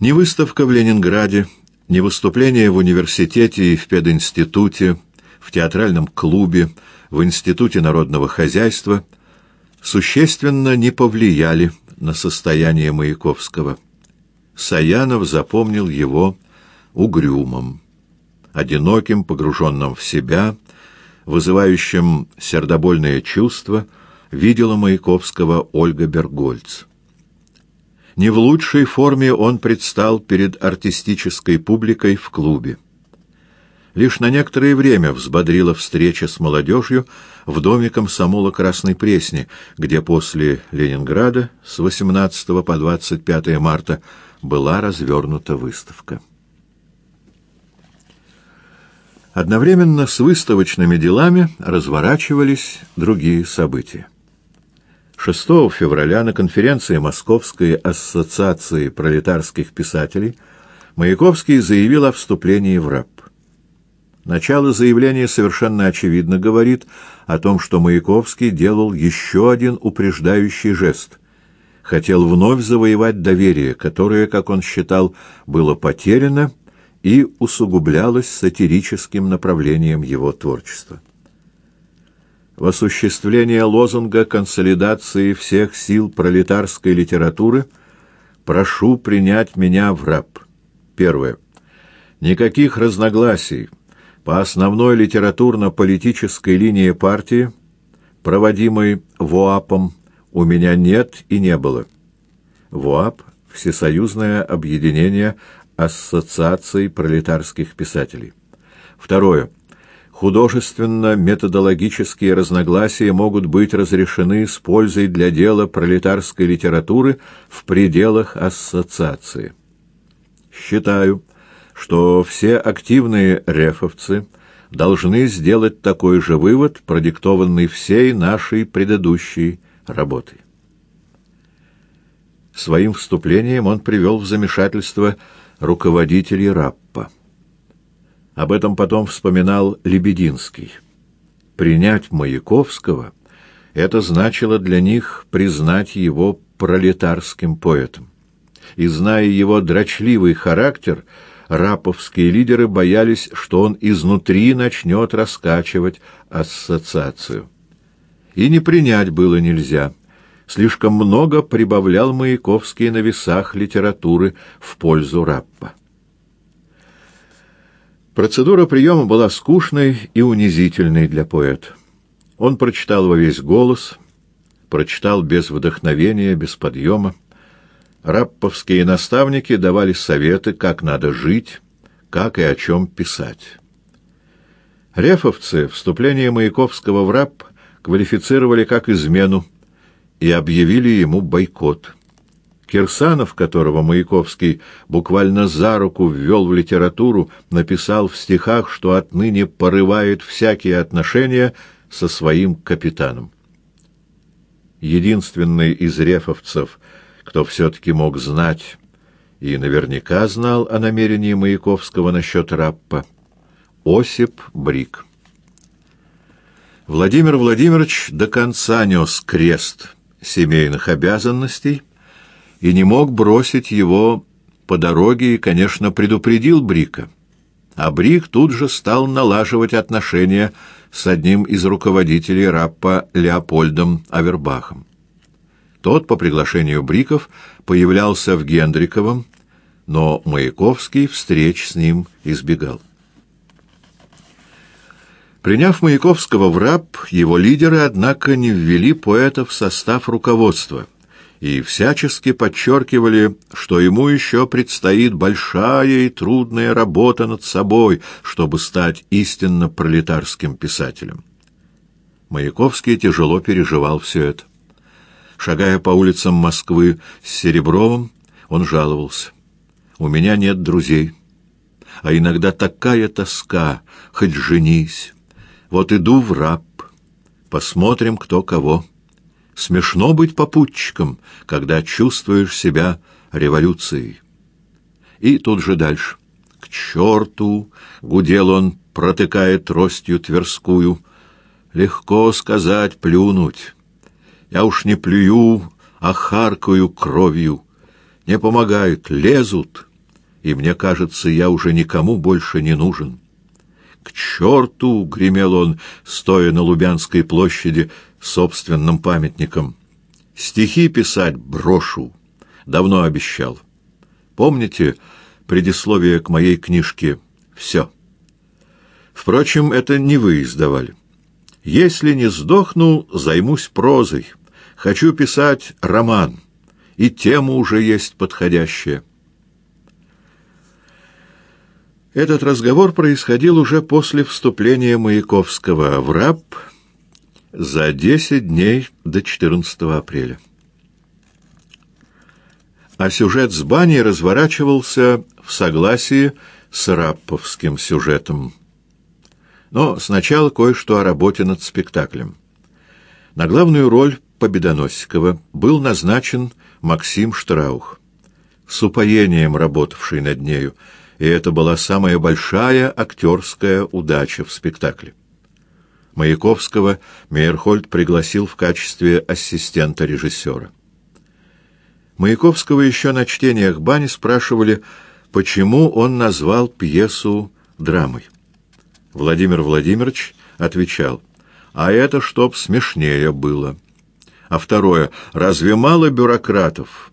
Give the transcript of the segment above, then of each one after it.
Ни выставка в Ленинграде, ни выступления в университете и в пединституте, в театральном клубе, в Институте народного хозяйства существенно не повлияли на состояние Маяковского. Саянов запомнил его угрюмым, одиноким, погруженным в себя, вызывающим сердобольное чувство, видела Маяковского Ольга Бергольц. Не в лучшей форме он предстал перед артистической публикой в клубе. Лишь на некоторое время взбодрила встреча с молодежью в доме комсомола Красной Пресни, где после Ленинграда с 18 по 25 марта была развернута выставка. Одновременно с выставочными делами разворачивались другие события. 6 февраля на конференции Московской ассоциации пролетарских писателей Маяковский заявил о вступлении в РАП. Начало заявления совершенно очевидно говорит о том, что Маяковский делал еще один упреждающий жест. Хотел вновь завоевать доверие, которое, как он считал, было потеряно и усугублялось сатирическим направлением его творчества. В осуществление лозунга консолидации всех сил пролетарской литературы прошу принять меня в раб. Первое. Никаких разногласий по основной литературно-политической линии партии, проводимой ВОАПом, у меня нет и не было. ВОАП – Всесоюзное объединение ассоциаций пролетарских писателей. Второе. Художественно-методологические разногласия могут быть разрешены с пользой для дела пролетарской литературы в пределах ассоциации. Считаю, что все активные рефовцы должны сделать такой же вывод, продиктованный всей нашей предыдущей работой. Своим вступлением он привел в замешательство руководителей РАППа. Об этом потом вспоминал Лебединский. Принять Маяковского — это значило для них признать его пролетарским поэтом. И зная его дрочливый характер — раповские лидеры боялись, что он изнутри начнет раскачивать ассоциацию. И не принять было нельзя. Слишком много прибавлял Маяковский на весах литературы в пользу Раппа. Процедура приема была скучной и унизительной для поэта. Он прочитал во весь голос, прочитал без вдохновения, без подъема. Рапповские наставники давали советы, как надо жить, как и о чем писать. Рефовцы вступление Маяковского в РАП квалифицировали как измену и объявили ему бойкот. Кирсанов, которого Маяковский буквально за руку ввел в литературу, написал в стихах, что отныне порывает всякие отношения со своим капитаном. Единственный из рефовцев — кто все-таки мог знать и наверняка знал о намерении Маяковского насчет Раппа, Осип Брик. Владимир Владимирович до конца нес крест семейных обязанностей и не мог бросить его по дороге и, конечно, предупредил Брика. А Брик тут же стал налаживать отношения с одним из руководителей Раппа Леопольдом Авербахом. Тот по приглашению Бриков появлялся в Гендриковом, но Маяковский встреч с ним избегал. Приняв Маяковского в раб, его лидеры, однако, не ввели поэта в состав руководства и всячески подчеркивали, что ему еще предстоит большая и трудная работа над собой, чтобы стать истинно пролетарским писателем. Маяковский тяжело переживал все это. Шагая по улицам Москвы с Серебровым, он жаловался. «У меня нет друзей. А иногда такая тоска, хоть женись. Вот иду в раб. Посмотрим, кто кого. Смешно быть попутчиком, когда чувствуешь себя революцией». И тут же дальше. «К черту!» — гудел он, протыкая тростью Тверскую. «Легко сказать, плюнуть». Я уж не плюю, а харкаю кровью. Не помогают, лезут. и мне кажется, я уже никому больше не нужен. «К черту!» — гремел он, стоя на Лубянской площади собственным памятником. «Стихи писать брошу. Давно обещал. Помните предисловие к моей книжке «Все»?» Впрочем, это не вы издавали. Если не сдохну, займусь прозой. Хочу писать роман, и тема уже есть подходящая. Этот разговор происходил уже после вступления Маяковского в РАП за десять дней до 14 апреля. А сюжет с баней разворачивался в согласии с рапповским сюжетом. Но сначала кое-что о работе над спектаклем. На главную роль Победоносикова был назначен Максим Штраух, с упоением работавший над нею, и это была самая большая актерская удача в спектакле. Маяковского Мейерхольд пригласил в качестве ассистента режиссера. Маяковского еще на чтениях бани спрашивали, почему он назвал пьесу драмой. Владимир Владимирович отвечал, а это чтоб смешнее было. А второе, разве мало бюрократов?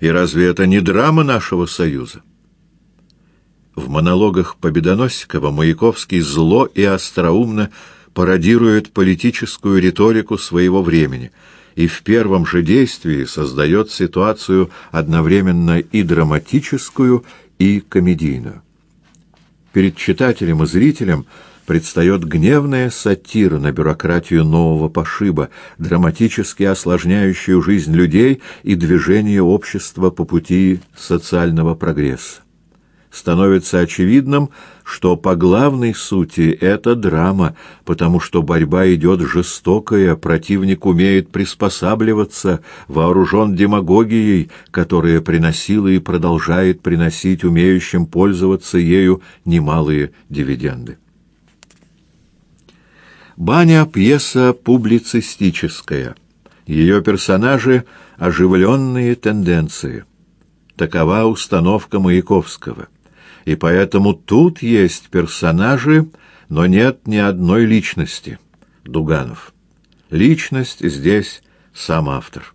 И разве это не драма нашего союза? В монологах Победоносикова Маяковский зло и остроумно пародирует политическую риторику своего времени и в первом же действии создает ситуацию одновременно и драматическую, и комедийную. Перед читателем и зрителем предстает гневная сатира на бюрократию нового пошиба, драматически осложняющую жизнь людей и движение общества по пути социального прогресса становится очевидным, что по главной сути это драма, потому что борьба идет жестокая, противник умеет приспосабливаться, вооружен демагогией, которая приносила и продолжает приносить умеющим пользоваться ею немалые дивиденды. «Баня» — пьеса публицистическая. Ее персонажи — оживленные тенденции. Такова установка Маяковского и поэтому тут есть персонажи, но нет ни одной личности. Дуганов. Личность здесь сам автор.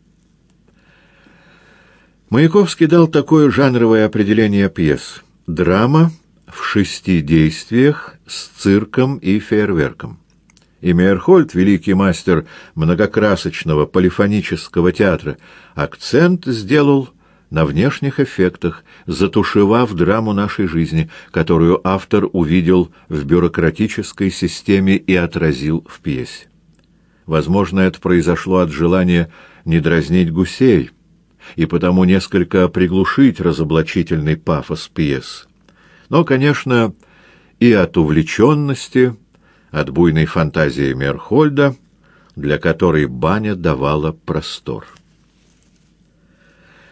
Маяковский дал такое жанровое определение пьес. Драма в шести действиях с цирком и фейерверком. И Мейерхольд, великий мастер многокрасочного полифонического театра, акцент сделал на внешних эффектах, затушевав драму нашей жизни, которую автор увидел в бюрократической системе и отразил в пьесе. Возможно, это произошло от желания не дразнить гусей и потому несколько приглушить разоблачительный пафос пьес. Но, конечно, и от увлеченности, от буйной фантазии Мерхольда, для которой баня давала простор.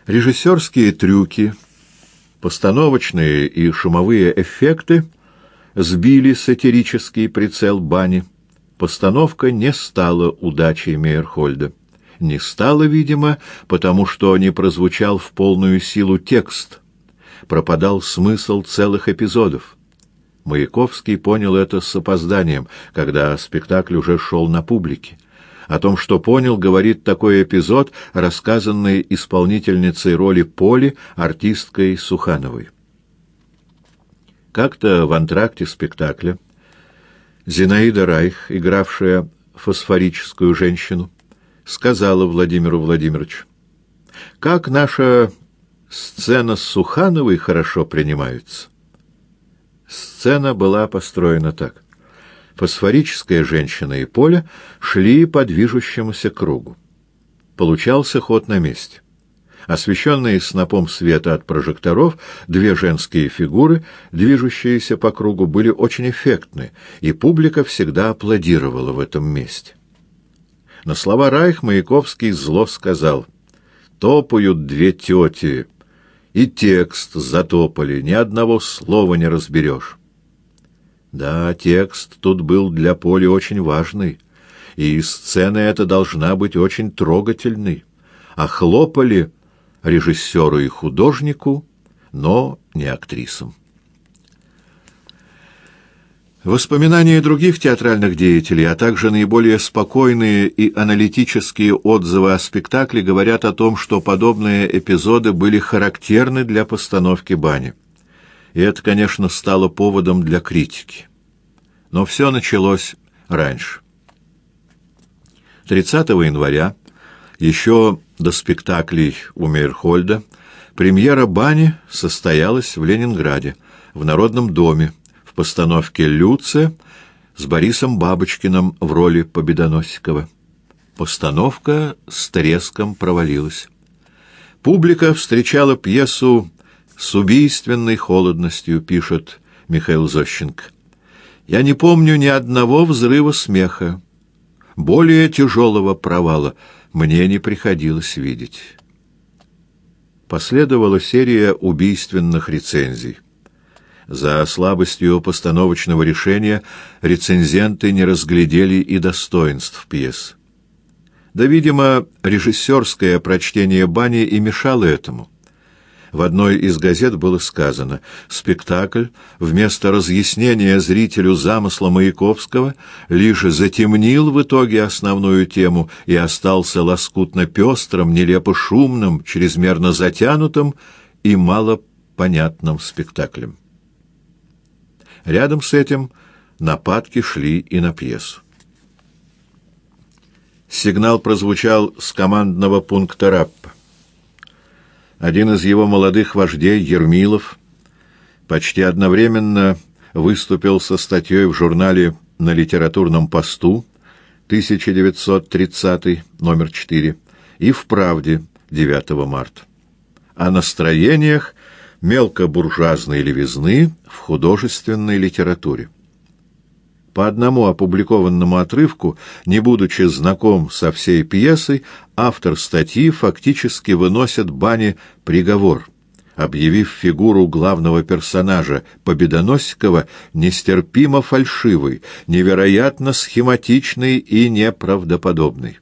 Режиссерские трюки, постановочные и шумовые эффекты сбили сатирический прицел бани. Постановка не стала удачей Мейерхольда. Не стала, видимо, потому что не прозвучал в полную силу текст. Пропадал смысл целых эпизодов. Маяковский понял это с опозданием, когда спектакль уже шел на публике. О том, что понял, говорит такой эпизод, рассказанный исполнительницей роли Поли, артисткой Сухановой. Как-то в антракте спектакля Зинаида Райх, игравшая фосфорическую женщину, сказала Владимиру Владимировичу, «Как наша сцена с Сухановой хорошо принимается». Сцена была построена так фосфорическая женщина и поле шли по движущемуся кругу. Получался ход на месте. Освещенные снопом света от прожекторов, две женские фигуры, движущиеся по кругу, были очень эффектны, и публика всегда аплодировала в этом месте. На слова Райх Маяковский зло сказал «Топают две тети, и текст затопали, ни одного слова не разберешь». Да, текст тут был для Поли очень важный, и сцена эта должна быть очень трогательной. А хлопали режиссеру и художнику но не актрисам. Воспоминания других театральных деятелей, а также наиболее спокойные и аналитические отзывы о спектакле говорят о том, что подобные эпизоды были характерны для постановки бани. И это, конечно, стало поводом для критики. Но все началось раньше. 30 января, еще до спектаклей у Мейерхольда, премьера бани состоялась в Ленинграде, в Народном доме, постановке «Люция» с Борисом Бабочкиным в роли Победоносикова. Постановка с треском провалилась. Публика встречала пьесу с убийственной холодностью, пишет Михаил Зощенко. Я не помню ни одного взрыва смеха. Более тяжелого провала мне не приходилось видеть. Последовала серия убийственных рецензий. За слабостью постановочного решения рецензенты не разглядели и достоинств пьес. Да, видимо, режиссерское прочтение бани и мешало этому. В одной из газет было сказано «Спектакль вместо разъяснения зрителю замысла Маяковского лишь затемнил в итоге основную тему и остался лоскутно пестрым, нелепо шумным, чрезмерно затянутым и малопонятным спектаклем». Рядом с этим нападки шли и на пьесу. Сигнал прозвучал с командного пункта Раппа. Один из его молодых вождей, Ермилов, почти одновременно выступил со статьей в журнале «На литературном посту» 1930, номер 4, и в «Правде» 9 марта. О настроениях мелкобуржуазной левизны в художественной литературе. По одному опубликованному отрывку, не будучи знаком со всей пьесой, автор статьи фактически выносит Бане приговор, объявив фигуру главного персонажа Победоносикова нестерпимо фальшивой, невероятно схематичной и неправдоподобной.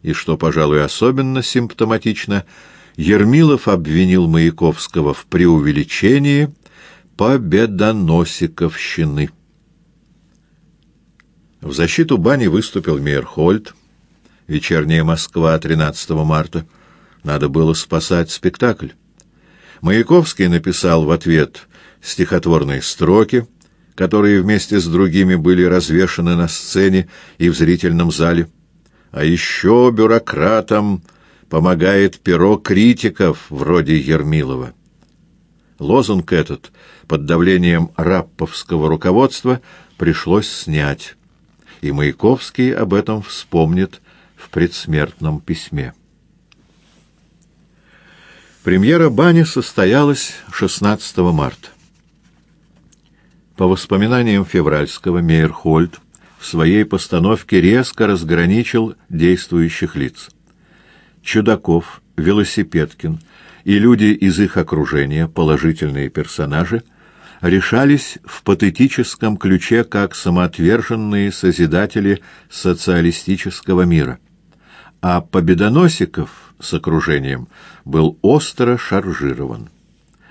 И что, пожалуй, особенно симптоматично – Ермилов обвинил Маяковского в преувеличении победоносиковщины. В защиту бани выступил Мейерхольд. Вечерняя Москва, 13 марта. Надо было спасать спектакль. Маяковский написал в ответ стихотворные строки, которые вместе с другими были развешаны на сцене и в зрительном зале. А еще бюрократам помогает перо критиков вроде Ермилова. Лозунг этот под давлением рапповского руководства пришлось снять, и Маяковский об этом вспомнит в предсмертном письме. Премьера бани состоялась 16 марта. По воспоминаниям Февральского, Мейерхольд в своей постановке резко разграничил действующих лиц. Чудаков, Велосипедкин и люди из их окружения, положительные персонажи, решались в патетическом ключе как самоотверженные созидатели социалистического мира. А Победоносиков с окружением был остро шаржирован.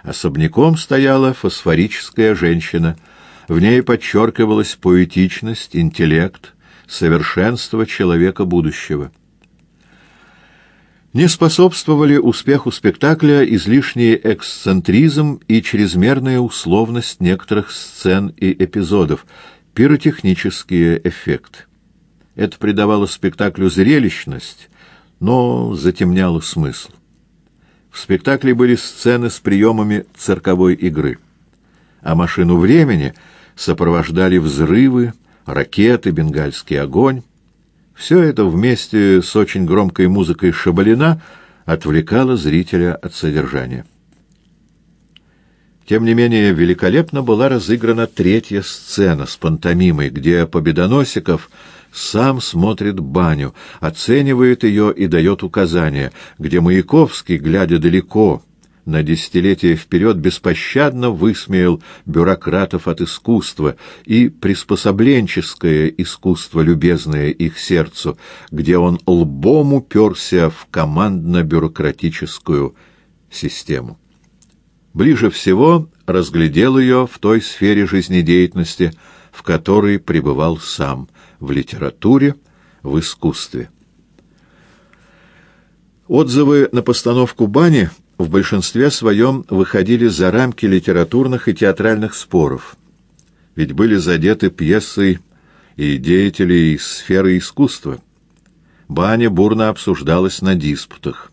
Особняком стояла фосфорическая женщина, в ней подчеркивалась поэтичность, интеллект, совершенство человека будущего – не способствовали успеху спектакля излишний эксцентризм и чрезмерная условность некоторых сцен и эпизодов, пиротехнические эффекты. Это придавало спектаклю зрелищность, но затемняло смысл. В спектакле были сцены с приемами цирковой игры, а машину времени сопровождали взрывы, ракеты, бенгальский огонь, все это вместе с очень громкой музыкой Шабалина отвлекало зрителя от содержания. Тем не менее, великолепно была разыграна третья сцена с пантомимой, где Победоносиков сам смотрит баню, оценивает ее и дает указания, где Маяковский, глядя далеко, на десятилетия вперед беспощадно высмеял бюрократов от искусства и приспособленческое искусство, любезное их сердцу, где он лбом уперся в командно-бюрократическую систему. ближе всего разглядел ее в той сфере жизнедеятельности, в которой пребывал сам, в литературе, в искусстве. Отзывы на постановку «Бани» в большинстве своем выходили за рамки литературных и театральных споров, ведь были задеты пьесы и деятели из сферы искусства. Баня бурно обсуждалась на диспутах.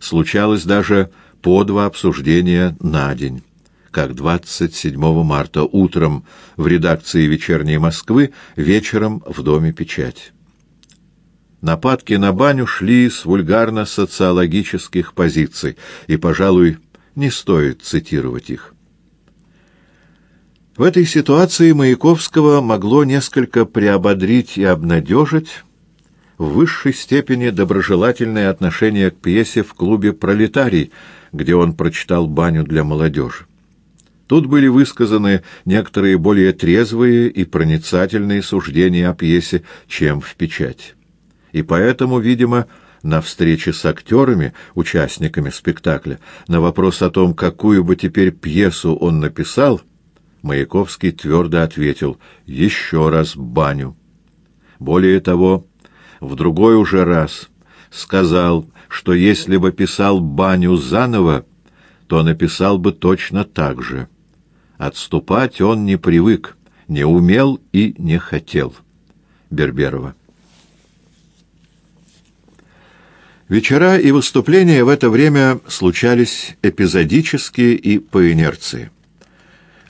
Случалось даже по два обсуждения на день, как 27 марта утром в редакции «Вечерней Москвы», вечером в Доме печать. Нападки на баню шли с вульгарно-социологических позиций, и, пожалуй, не стоит цитировать их. В этой ситуации Маяковского могло несколько приободрить и обнадежить в высшей степени доброжелательное отношение к пьесе в клубе «Пролетарий», где он прочитал «Баню для молодежи». Тут были высказаны некоторые более трезвые и проницательные суждения о пьесе, чем в печати и поэтому, видимо, на встрече с актерами, участниками спектакля, на вопрос о том, какую бы теперь пьесу он написал, Маяковский твердо ответил «Еще раз баню». Более того, в другой уже раз сказал, что если бы писал баню заново, то написал бы точно так же. Отступать он не привык, не умел и не хотел. Берберова Вечера и выступления в это время случались эпизодически и по инерции.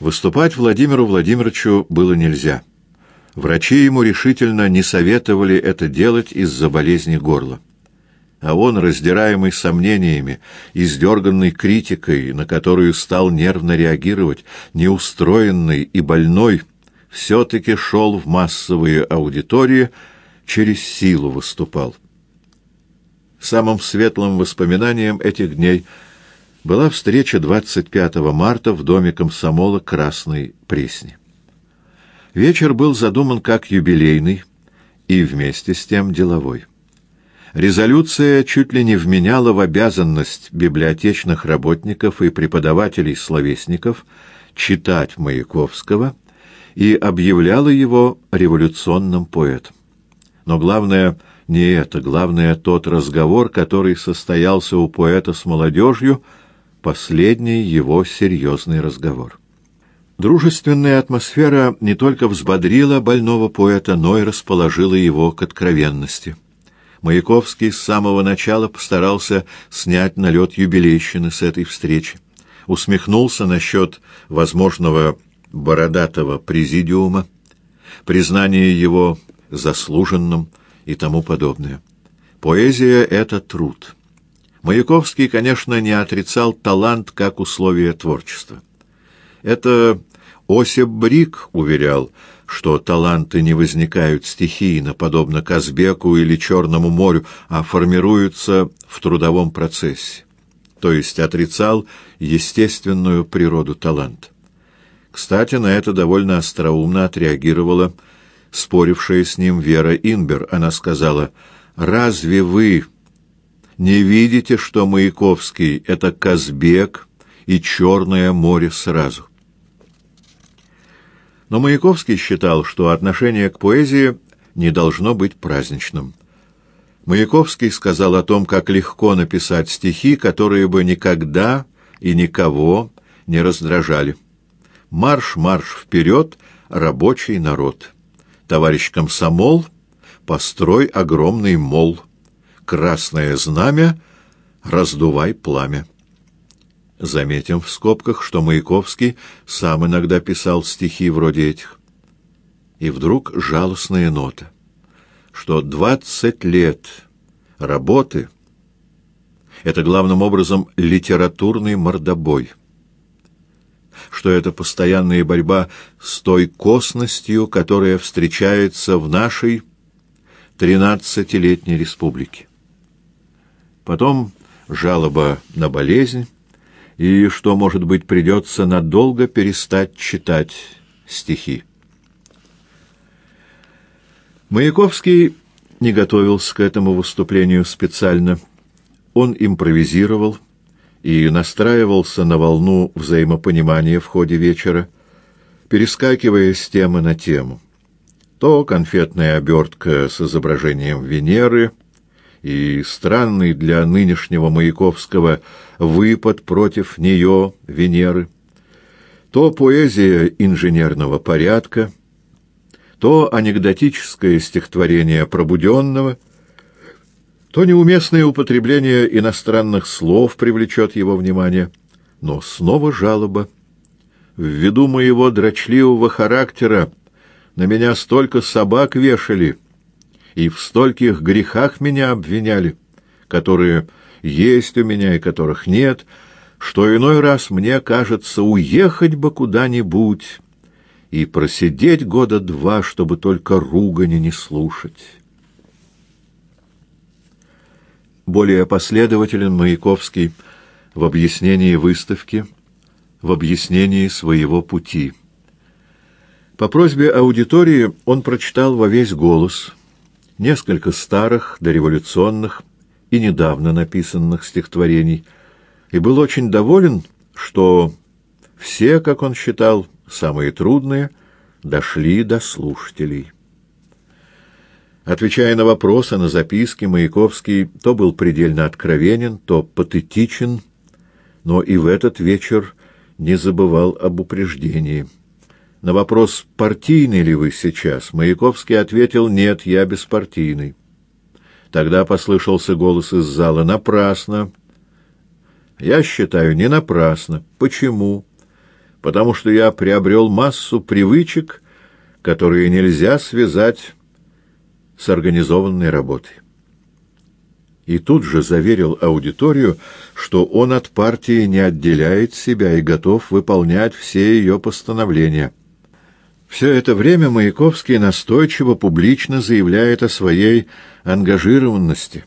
Выступать Владимиру Владимировичу было нельзя. Врачи ему решительно не советовали это делать из-за болезни горла. А он, раздираемый сомнениями, издерганный критикой, на которую стал нервно реагировать, неустроенный и больной, все-таки шел в массовые аудитории, через силу выступал. Самым светлым воспоминанием этих дней была встреча 25 марта в доме комсомола Красной Пресни. Вечер был задуман как юбилейный и вместе с тем деловой. Резолюция чуть ли не вменяла в обязанность библиотечных работников и преподавателей-словесников читать Маяковского и объявляла его революционным поэтом. Но главное — не это, главное тот разговор, который состоялся у поэта с молодежью, последний его серьезный разговор. Дружественная атмосфера не только взбодрила больного поэта, но и расположила его к откровенности. Маяковский с самого начала постарался снять налет юбилейщины с этой встречи. Усмехнулся насчет возможного бородатого президиума, признания его заслуженным, и тому подобное. Поэзия — это труд. Маяковский, конечно, не отрицал талант как условие творчества. Это Осип Брик уверял, что таланты не возникают стихийно, подобно Казбеку или Черному морю, а формируются в трудовом процессе, то есть отрицал естественную природу таланта. Кстати, на это довольно остроумно отреагировала спорившая с ним Вера Инбер. Она сказала, «Разве вы не видите, что Маяковский — это Казбек и Черное море сразу?» Но Маяковский считал, что отношение к поэзии не должно быть праздничным. Маяковский сказал о том, как легко написать стихи, которые бы никогда и никого не раздражали. «Марш, марш вперед, рабочий народ!» Товарищ комсомол, построй огромный мол. Красное знамя, раздувай пламя. Заметим в скобках, что Маяковский сам иногда писал стихи вроде этих. И вдруг жалостная нота, что двадцать лет работы — это главным образом литературный мордобой — что это постоянная борьба с той косностью, которая встречается в нашей тринадцатилетней республике. Потом жалоба на болезнь, и, что, может быть, придется надолго перестать читать стихи. Маяковский не готовился к этому выступлению специально. Он импровизировал, и настраивался на волну взаимопонимания в ходе вечера, перескакивая с темы на тему. То конфетная обертка с изображением Венеры и странный для нынешнего Маяковского выпад против нее, Венеры, то поэзия инженерного порядка, то анекдотическое стихотворение пробуденного — то неуместное употребление иностранных слов привлечет его внимание, но снова жалоба. Ввиду моего дрочливого характера на меня столько собак вешали, и в стольких грехах меня обвиняли, которые есть у меня и которых нет, что иной раз мне кажется уехать бы куда-нибудь и просидеть года два, чтобы только ругани не слушать. Более последователен Маяковский в объяснении выставки, в объяснении своего пути. По просьбе аудитории он прочитал во весь голос несколько старых, дореволюционных и недавно написанных стихотворений, и был очень доволен, что все, как он считал, самые трудные, дошли до слушателей. Отвечая на вопросы, на записки, Маяковский то был предельно откровенен, то патетичен, но и в этот вечер не забывал об упреждении. На вопрос, партийный ли вы сейчас, Маяковский ответил «нет, я беспартийный». Тогда послышался голос из зала «напрасно». Я считаю, не напрасно. Почему? Потому что я приобрел массу привычек, которые нельзя связать с организованной работой. И тут же заверил аудиторию, что он от партии не отделяет себя и готов выполнять все ее постановления. Все это время Маяковский настойчиво публично заявляет о своей ангажированности.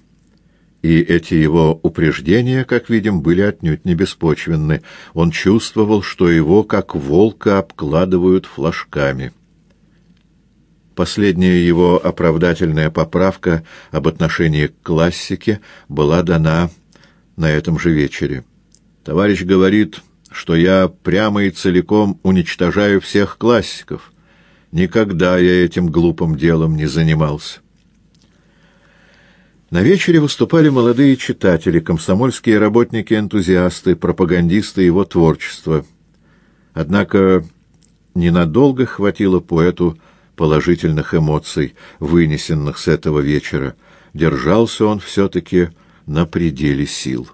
И эти его упреждения, как видим, были отнюдь не беспочвенны. Он чувствовал, что его, как волка, обкладывают флажками. Последняя его оправдательная поправка об отношении к классике была дана на этом же вечере. Товарищ говорит, что я прямо и целиком уничтожаю всех классиков. Никогда я этим глупым делом не занимался. На вечере выступали молодые читатели, комсомольские работники-энтузиасты, пропагандисты его творчества. Однако ненадолго хватило поэту положительных эмоций, вынесенных с этого вечера, держался он все-таки на пределе сил.